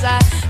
cause I